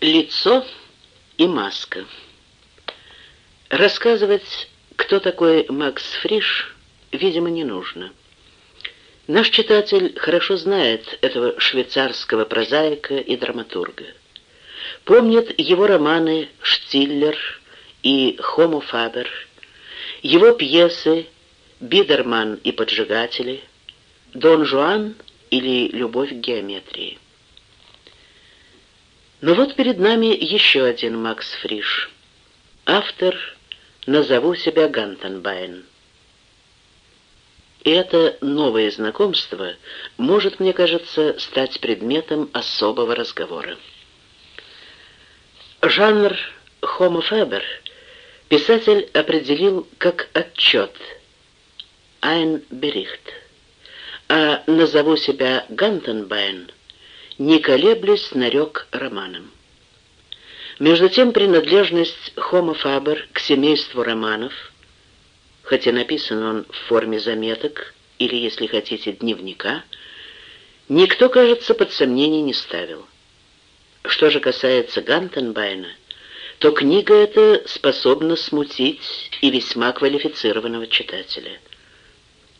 Лицо и маска. Рассказывать, кто такой Макс Фриш, видимо, не нужно. Наш читатель хорошо знает этого швейцарского прозаика и драматурга. Помнит его романы «Штиллер» и «Хомо Фабер», его пьесы «Бидерман и поджигатели», «Дон Жуан» или «Любовь к геометрии». Но вот перед нами еще один Макс Фриш. Автор «Назову себя Гантенбайн». И это новое знакомство может, мне кажется, стать предметом особого разговора. Жанр «Homo Faber» писатель определил как отчет «Ein Bericht», а «Назову себя Гантенбайн» не колеблясь, нарек романом. Между тем принадлежность Homo Faber к семейству романов, хотя написан он в форме заметок или, если хотите, дневника, никто, кажется, под сомнение не ставил. Что же касается Гантенбайна, то книга эта способна смутить и весьма квалифицированного читателя.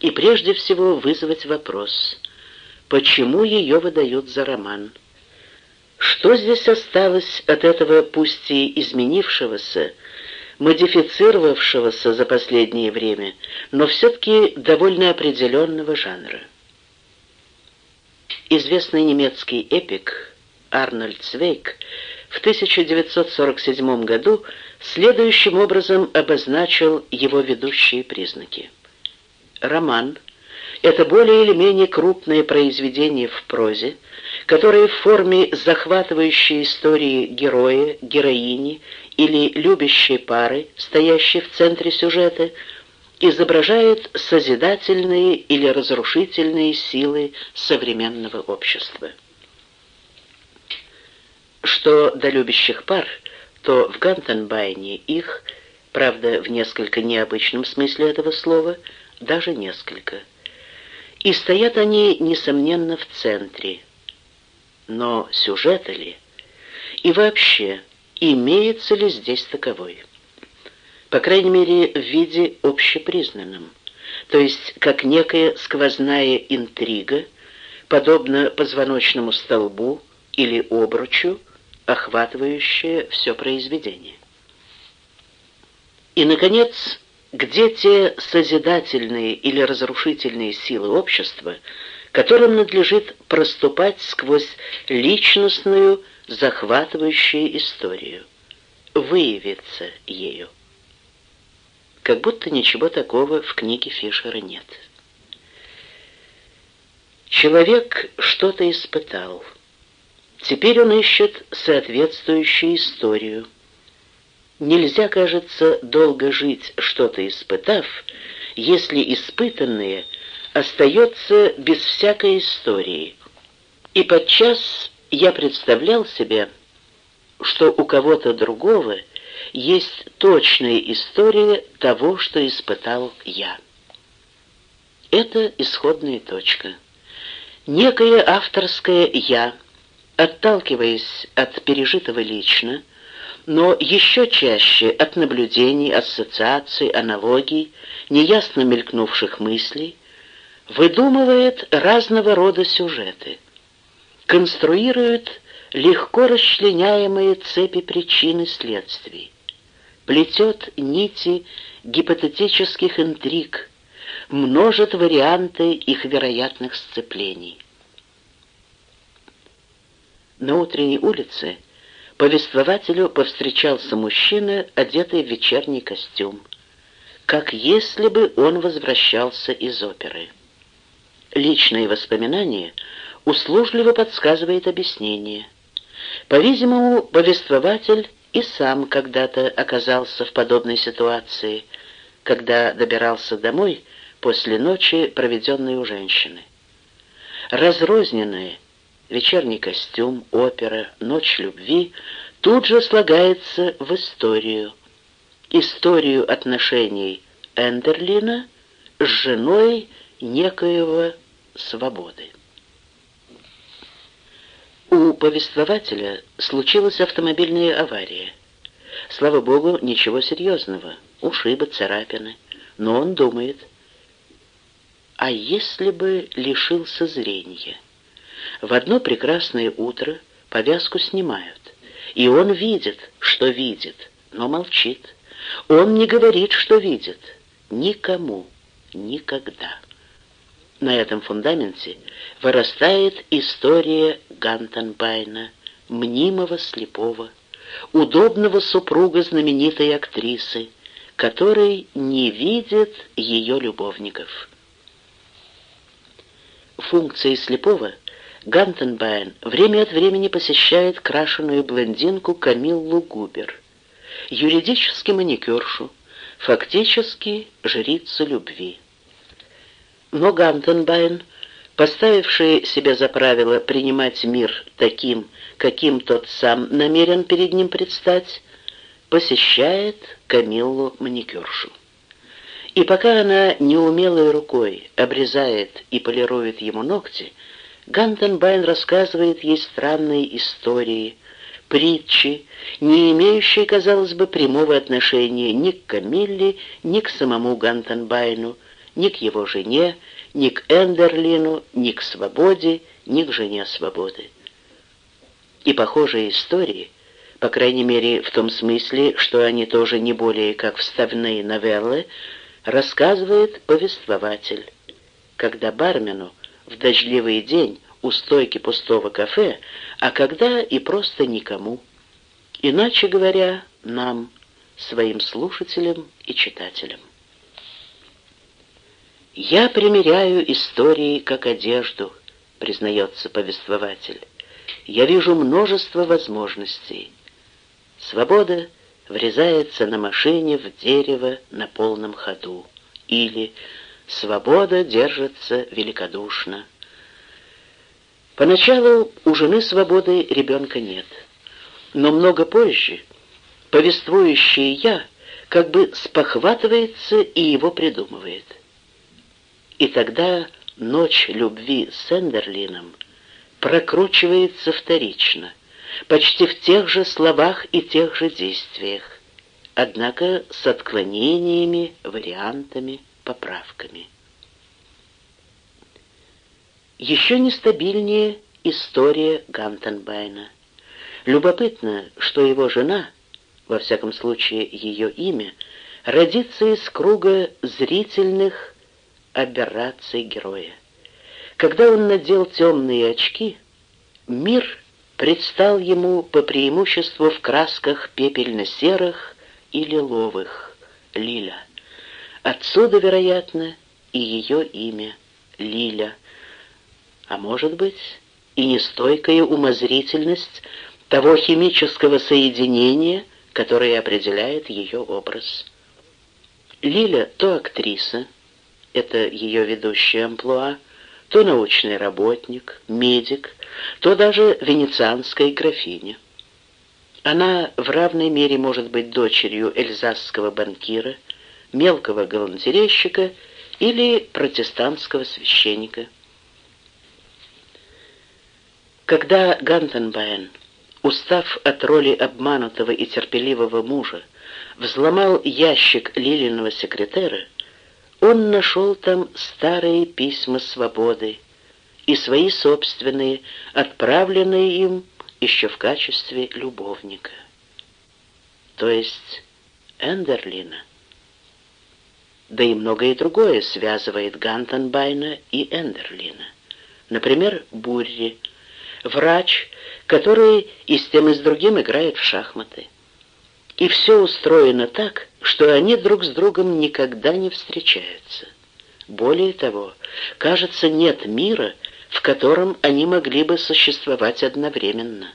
И прежде всего вызвать вопрос, почему ее выдают за роман. Что здесь осталось от этого пусть и изменившегося, модифицировавшегося за последнее время, но все-таки довольно определенного жанра? Известный немецкий эпик Арнольд Цвейк в 1947 году следующим образом обозначил его ведущие признаки. Роман — это более или менее крупное произведение в прозе, которое в форме захватывающей истории героя, героини или любящей пары, стоящей в центре сюжета, изображает созидательные или разрушительные силы современного общества. Что до любящих пар, то в Гантенбайне их, правда, в несколько необычном смысле этого слова, даже несколько – и стоят они, несомненно, в центре. Но сюжета ли? И вообще, имеется ли здесь таковой? По крайней мере, в виде общепризнанном. То есть, как некая сквозная интрига, подобно позвоночному столбу или обручу, охватывающая все произведение. И, наконец, где те созидательные или разрушительные силы общества, которым надлежит проступать сквозь личностную, захватывающую историю, выявиться ею. Как будто ничего такого в книге Фишера нет. Человек что-то испытал. Теперь он ищет соответствующую историю – Нельзя, кажется, долго жить, что-то испытав, если испытанное остается без всякой истории. И подчас я представлял себе, что у кого-то другого есть точная история того, что испытал я. Это исходная точка. Некое авторское «я», отталкиваясь от пережитого лично, но еще чаще от наблюдений, ассоциаций, аналогий, неясно мелькнувших мыслей, выдумывает разного рода сюжеты, конструирует легко расчленяемые цепи причин и следствий, плетет нити гипотетических интриг, множит варианты их вероятных сцеплений. На утренней улице повествователю повстречался мужчина, одетый в вечерний костюм, как если бы он возвращался из оперы. Личные воспоминания услужливо подсказывает объяснение. По-видимому, повествователь и сам когда-то оказался в подобной ситуации, когда добирался домой после ночи, проведенной у женщины. Разрозненные, вечерний костюм, опера, ночь любви тут же слагается в историю. Историю отношений Эндерлина с женой некоего свободы. У повествователя случилась автомобильная авария. Слава богу, ничего серьезного, ушибы, царапины. Но он думает, а если бы лишился зрения? В одно прекрасное утро повязку снимают, и он видит, что видит, но молчит. Он не говорит, что видит. Никому. Никогда. На этом фундаменте вырастает история Гантенбайна, мнимого слепого, удобного супруга знаменитой актрисы, который не видит ее любовников. Функцией слепого Гантенбайн время от времени посещает крашеную блондинку Камиллу Губер, юридически маникюршу, фактически жрицу любви. Но Гантенбайн, поставивший себе за правило принимать мир таким, каким тот сам намерен перед ним предстать, посещает Камиллу маникюршу. И пока она неумелой рукой обрезает и полирует ему ногти, Гантенбайн рассказывает ей странные истории, притчи, не имеющие, казалось бы, прямого отношения ни к Камилле, ни к самому Гантенбайну, ни к его жене, ни к Эндерлину, ни к свободе, ни к жене свободы. И похожие истории, по крайней мере в том смысле, что они тоже не более как вставные новеллы, рассказывает повествователь. Когда бармену в дождливый день у стойки пустого кафе, а когда и просто никому. Иначе говоря, нам, своим слушателям и читателям. «Я примеряю истории как одежду», — признается повествователь. «Я вижу множество возможностей. Свобода врезается на машине в дерево на полном ходу. Или свобода держится великодушно. Поначалу у жены свободы ребенка нет. Но много позже повествующее «я» как бы спохватывается и его придумывает. И тогда ночь любви с Эндерлином прокручивается вторично, почти в тех же словах и тех же действиях, однако с отклонениями, вариантами, поправками. Еще нестабильнее история Гантенбайна. Любопытно, что его жена, во всяком случае ее имя, родится из круга зрительных аберраций героя. Когда он надел темные очки, мир предстал ему по преимуществу в красках пепельно-серых и лиловых, Лиля. Отсюда, вероятно, и ее имя — Лиля. А может быть, и нестойкая умозрительность того химического соединения, которое определяет ее образ. Лиля то актриса, это ее ведущая амплуа, то научный работник, медик, то даже венецианская графиня. Она в равной мере может быть дочерью эльзасского банкира, мелкого галантерейщика или протестантского священника. Когда Гантенбайн, устав от роли обманутого и терпеливого мужа, взломал ящик Лилиного секретера, он нашел там старые письма свободы и свои собственные, отправленные им еще в качестве любовника. То есть Эндерлина. Да и многое другое связывает Гантенбайна и Эндерлина. Например, Бурри, врач, который и с тем и с другим играет в шахматы. И все устроено так, что они друг с другом никогда не встречаются. Более того, кажется, нет мира, в котором они могли бы существовать одновременно.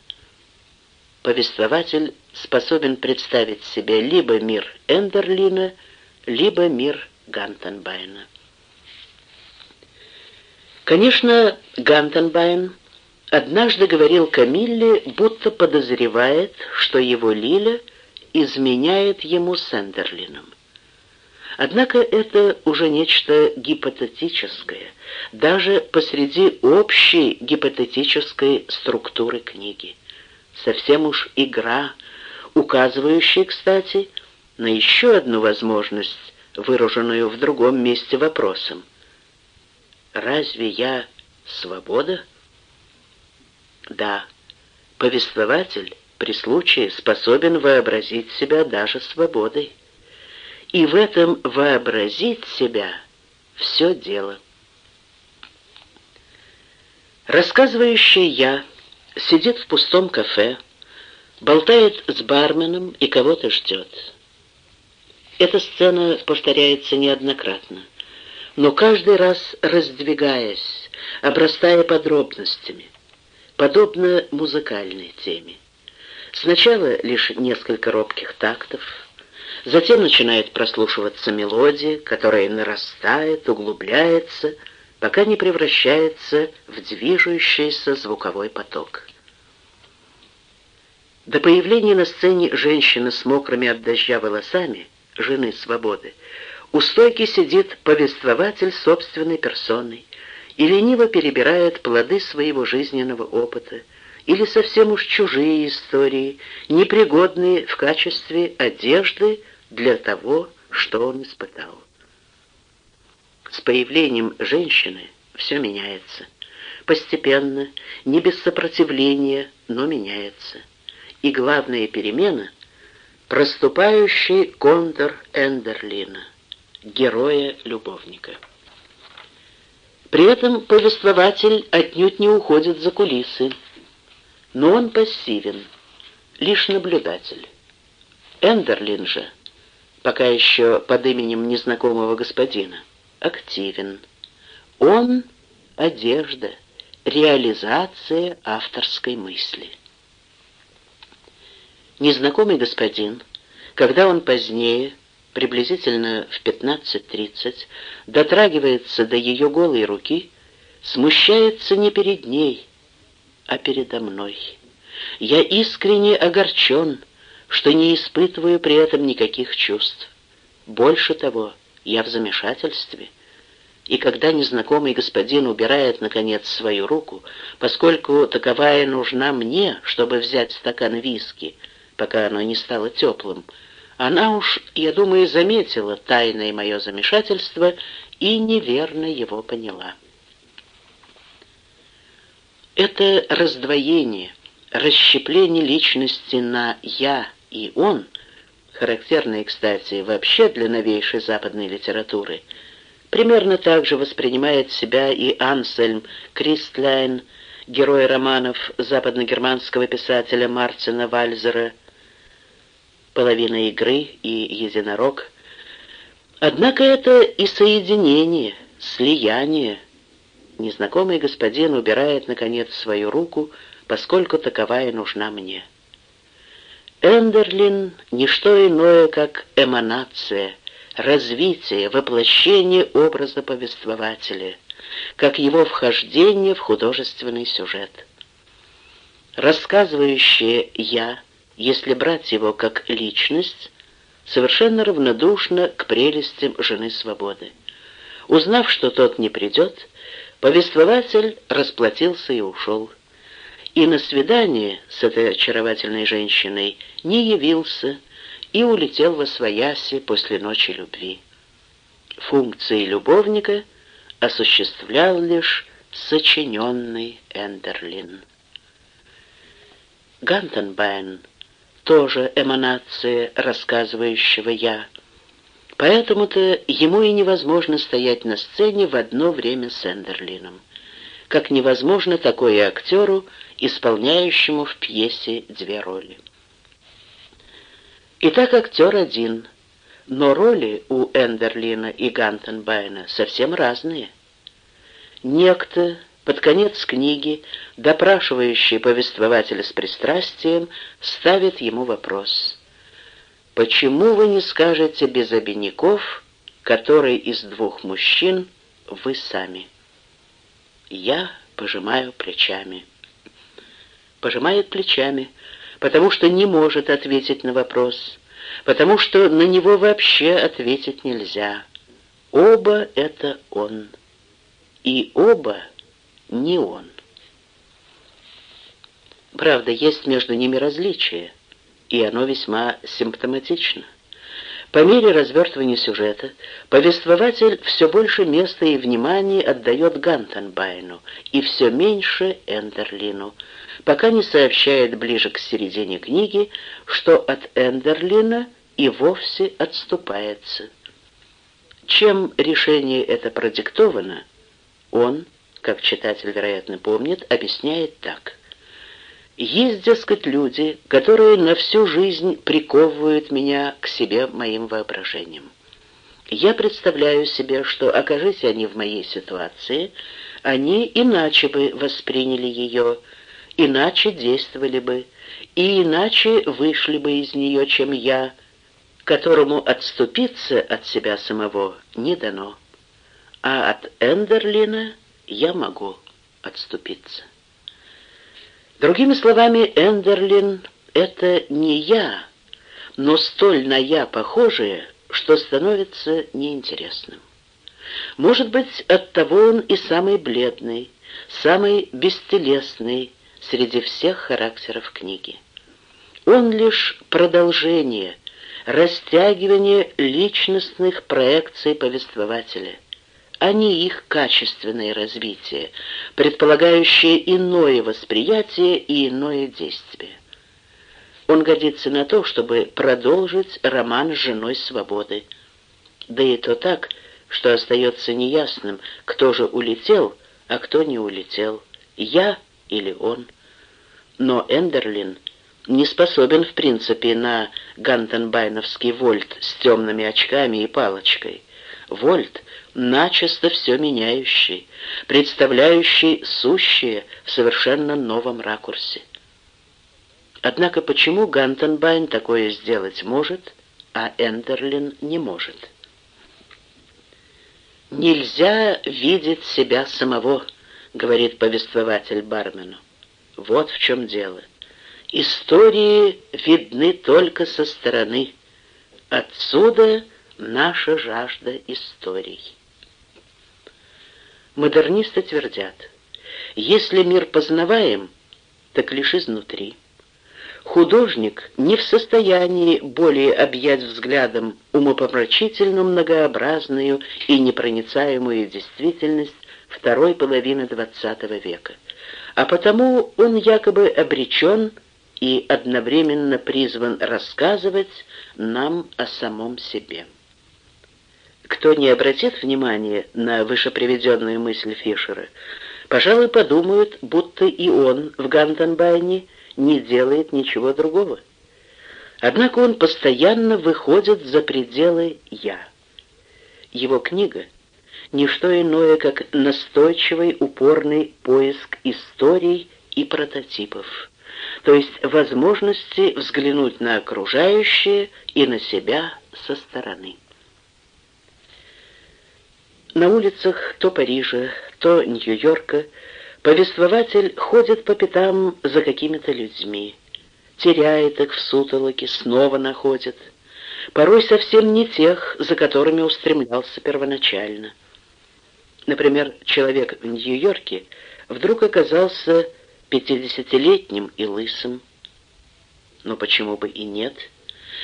Повествователь способен представить себе либо мир Эндерлина, либо мир Гантенбайна. Конечно, Гантенбайн однажды говорил Камилле, будто подозревает, что его Лиля — изменяет ему с Эндерлином. Однако это уже нечто гипотетическое, даже посреди общей гипотетической структуры книги. Совсем уж игра, указывающая, кстати, на еще одну возможность, выраженную в другом месте вопросом. «Разве я свобода?» Да, повествователь при случае способен вообразить себя даже свободой. И в этом вообразить себя все дело. Рассказывающий я сидит в пустом кафе, болтает с барменом и кого-то ждет. Эта сцена повторяется неоднократно, но каждый раз раздвигаясь, обрастая подробностями, подобно музыкальной теме. Сначала лишь несколько робких тактов, затем начинает прослушиваться мелодия, которая нарастает, углубляется, пока не превращается в движущийся звуковой поток. До появления на сцене женщины с мокрыми от дождя волосами, жены свободы, у стойки сидит повествователь собственной персоной и лениво перебирает плоды своего жизненного опыта, или совсем уж чужие истории, непригодные в качестве одежды для того, что он испытал. С появлением женщины все меняется. Постепенно, не без сопротивления, но меняется. И главная перемена — проступающий контур Эндерлина, героя-любовника. При этом повествователь отнюдь не уходит за кулисы, но он пассивен, лишь наблюдатель. Эндерлин же, пока еще под именем незнакомого господина, активен. Он — одежда, реализация авторской мысли. Незнакомый господин, когда он позднее, приблизительно в 15.30, дотрагивается до ее голой руки, смущается не перед ней, а передо мной. Я искренне огорчен, что не испытываю при этом никаких чувств. Больше того, я в замешательстве. И когда незнакомый господин убирает, наконец, свою руку, поскольку таковая нужна мне, чтобы взять стакан виски, пока оно не стало теплым, она уж, я думаю, заметила тайное мое замешательство и неверно его поняла. Это раздвоение, расщепление личности на «я» и «он», характерное, кстати, вообще для новейшей западной литературы, примерно так же воспринимает себя и Ансельм Кристляйн, герой романов западногерманского писателя Мартина Вальзера «Половина игры» и «Единорог». Однако это и соединение, слияние, Незнакомый господин убирает, наконец, свою руку, поскольку таковая нужна мне. Эндерлин — ничто иное, как эманация, развитие, воплощение образа повествователя, как его вхождение в художественный сюжет. Рассказывающее «я», если брать его как личность, совершенно равнодушно к прелестям жены свободы. Узнав, что тот не придет, Повествователь расплатился и ушел. И на свидание с этой очаровательной женщиной не явился и улетел во свояси после ночи любви. Функции любовника осуществлял лишь сочиненный Эндерлин. Гантенбайн — тоже эманация рассказывающего «я», Поэтому-то ему и невозможно стоять на сцене в одно время с Эндерлином. Как невозможно такое актеру, исполняющему в пьесе две роли. Итак, актер один, но роли у Эндерлина и Гантенбайна совсем разные. Некто, под конец книги, допрашивающий повествователя с пристрастием, ставит ему вопрос — Почему вы не скажете без обиняков, который из двух мужчин вы сами? Я пожимаю плечами. Пожимает плечами, потому что не может ответить на вопрос, потому что на него вообще ответить нельзя. Оба — это он, и оба не он. Правда, есть между ними различие, и оно весьма симптоматично. По мере развертывания сюжета повествователь все больше места и внимания отдает Гантенбайну и все меньше Эндерлину, пока не сообщает ближе к середине книги, что от Эндерлина и вовсе отступается. Чем решение это продиктовано, он, как читатель, вероятно, помнит, объясняет так – есть, дескать, люди, которые на всю жизнь приковывают меня к себе моим воображением. Я представляю себе, что, окажись они в моей ситуации, они иначе бы восприняли ее, иначе действовали бы, и иначе вышли бы из нее, чем я, которому отступиться от себя самого не дано. А от Эндерлина я могу отступиться. Другими словами, Эндерлин — это не я, но столь на я похожее, что становится неинтересным. Может быть, оттого он и самый бледный, самый бестелесный среди всех характеров книги. Он лишь продолжение, растягивание личностных проекций повествователя, а не их качественное развитие, предполагающее иное восприятие и иное действие. Он годится на то, чтобы продолжить роман с женой свободы. Да и то так, что остается неясным, кто же улетел, а кто не улетел, я или он. Но Эндерлин не способен, в принципе, на гантенбайновский вольт с темными очками и палочкой. Вольт начисто все меняющий, представляющий сущее в совершенно новом ракурсе. Однако почему Гантенбайн такое сделать может, а Эндерлин не может? «Нельзя видеть себя самого», — говорит повествователь Бармену. «Вот в чем дело. Истории видны только со стороны. Отсюда наша жажда историй». Модернисты твердят, если мир познаваем, так лишь изнутри. Художник не в состоянии более объять взглядом умопомрачительно многообразную и непроницаемую действительность второй половины XX века, а потому он якобы обречен и одновременно призван рассказывать нам о самом себе. Кто не обратит внимания на вышеприведенную мысль Фишера, пожалуй, подумают, будто и он в Гантенбайне не делает ничего другого. Однако он постоянно выходит за пределы «я». Его книга — не что иное, как настойчивый, упорный поиск историй и прототипов, то есть возможности взглянуть на окружающее и на себя со стороны. На улицах то Парижа, то Нью-Йорка повествователь ходит по пятам за какими-то людьми, теряет их в сутолоке, снова находит, порой совсем не тех, за которыми устремлялся первоначально. Например, человек в Нью-Йорке вдруг оказался пятидесятилетним и лысым. Но почему бы и нет?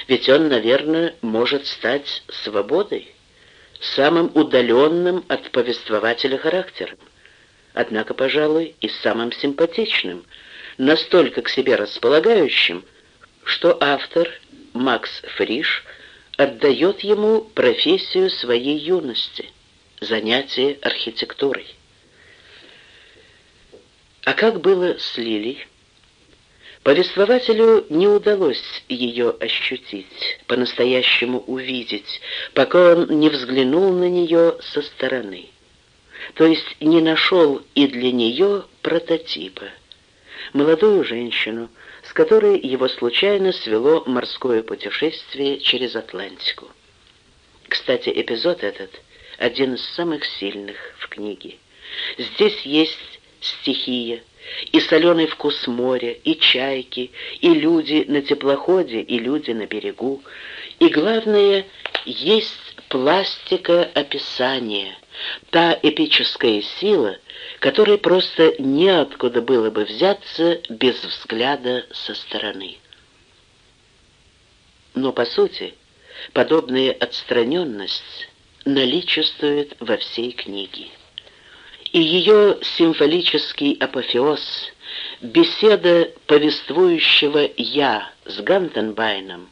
Ведь он, наверное, может стать свободой самым удаленным от повествователя характером, однако, пожалуй, и самым симпатичным, настолько к себе располагающим, что автор, Макс Фриш, отдает ему профессию своей юности, занятие архитектурой. А как было с Лилей? Повествователю не удалось ее ощутить, по-настоящему увидеть, пока он не взглянул на нее со стороны. То есть не нашел и для нее прототипа. Молодую женщину, с которой его случайно свело морское путешествие через Атлантику. Кстати, эпизод этот один из самых сильных в книге. Здесь есть стихия, и соленый вкус моря, и чайки, и люди на теплоходе, и люди на берегу. И главное, есть пластика описания, та эпическая сила, которой просто неоткуда было бы взяться без взгляда со стороны. Но, по сути, подобная отстраненность наличествует во всей книге. И ее символический апофеоз, беседа повествующего «я» с Гантенбайном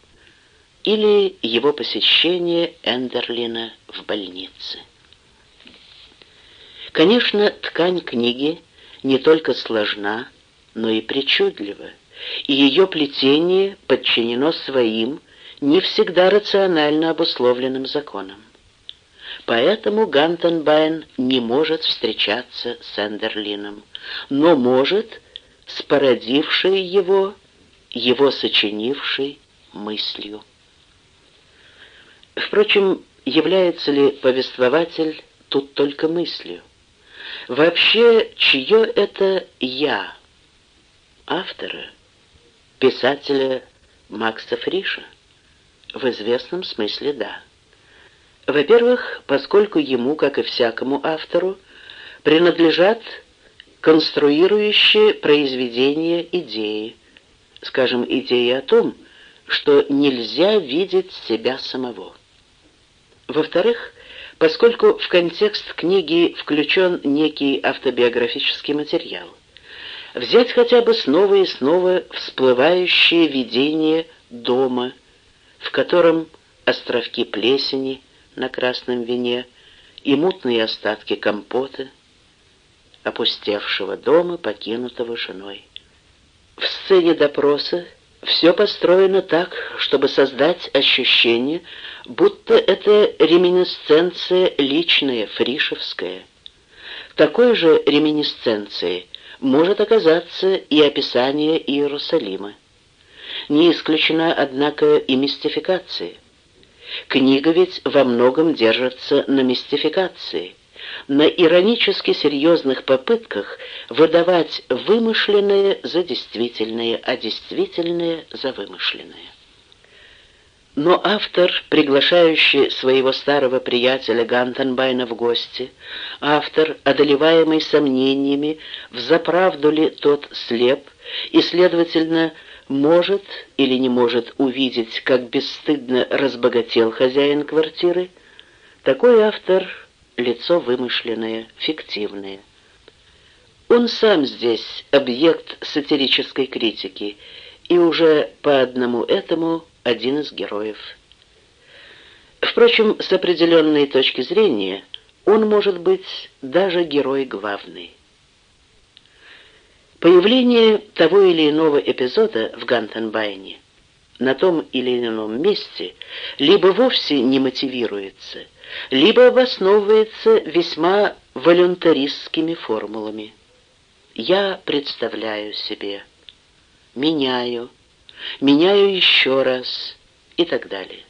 или его посещение Эндерлина в больнице. Конечно, ткань книги не только сложна, но и причудлива, и ее плетение подчинено своим, не всегда рационально обусловленным законам. Поэтому Гантенбайн не может встречаться с Эндерлином, но может с породившей его, его сочинившей мыслью. Впрочем, является ли повествователь тут только мыслью? Вообще, чье это «я»? Автора, писателя Макса Фриша? В известном смысле да. Во-первых, поскольку ему, как и всякому автору, принадлежат конструирующие произведения идеи, скажем, идеи о том, что нельзя видеть себя самого. Во-вторых, поскольку в контекст книги включен некий автобиографический материал. Взять хотя бы снова и снова всплывающее видение дома, в котором островки плесени на красном вине и мутные остатки компота, опустевшего дома, покинутого женой. В сцене допроса все построено так, чтобы создать ощущение, будто это реминисценция личная, фришевская. Такой же реминисценцией может оказаться и описание Иерусалима. Не исключена, однако, и мистификация. Книга ведь во многом держится на мистификации – на иронически серьезных попытках выдавать вымышленное за действительное, а действительное за вымышленное. Но автор, приглашающий своего старого приятеля Гантенбайна в гости, автор, одолеваемый сомнениями, взаправду ли тот слеп, и, следовательно, может или не может увидеть, как бесстыдно разбогател хозяин квартиры, такой автор лицо вымышленное, фиктивное. Он сам здесь объект сатирической критики, и уже по одному этому один из героев. Впрочем, с определенной точки зрения, он может быть даже герой главный. Появление того или иного эпизода в Гантенбайне на том или ином месте либо вовсе не мотивируется – либо обосновывается весьма волюнтаристскими формулами. Я представляю себе, меняю, меняю еще раз и так далее.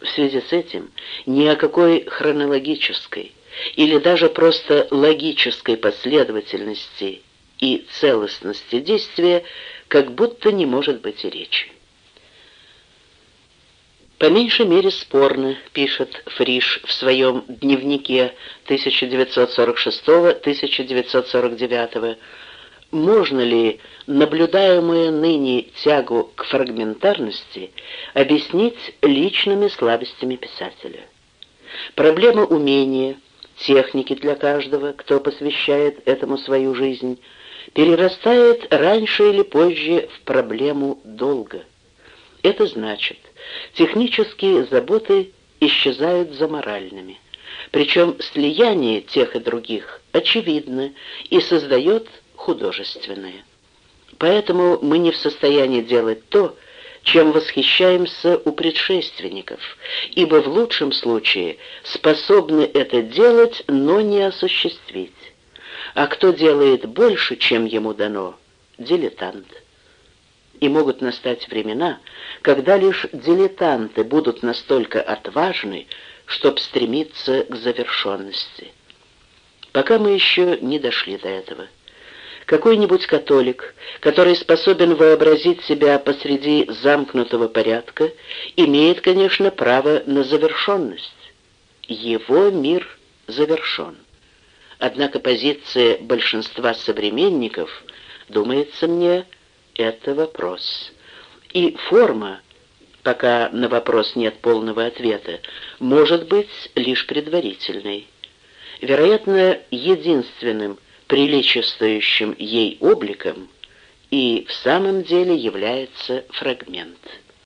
В связи с этим ни о какой хронологической или даже просто логической последовательности и целостности действия как будто не может быть и речи. По меньшей мере спорно, пишет Фриш в своем дневнике 1946-1949, можно ли наблюдаемую ныне тягу к фрагментарности объяснить личными слабостями писателя. Проблема умения, техники для каждого, кто посвящает этому свою жизнь, перерастает раньше или позже в проблему долга. Это значит, технические заботы исчезают за моральными. Причем слияние тех и других очевидно и создает художественное. Поэтому мы не в состоянии делать то, чем восхищаемся у предшественников, ибо в лучшем случае способны это делать, но не осуществить. А кто делает больше, чем ему дано, дилетант и могут настать времена, когда лишь дилетанты будут настолько отважны, чтоб стремиться к завершенности. Пока мы еще не дошли до этого. Какой-нибудь католик, который способен вообразить себя посреди замкнутого порядка, имеет, конечно, право на завершенность. Его мир завершен. Однако позиция большинства современников, думается мне, это вопрос. И форма, пока на вопрос нет полного ответа, может быть лишь предварительной. Вероятно, единственным приличествующим ей обликом и в самом деле является фрагмент –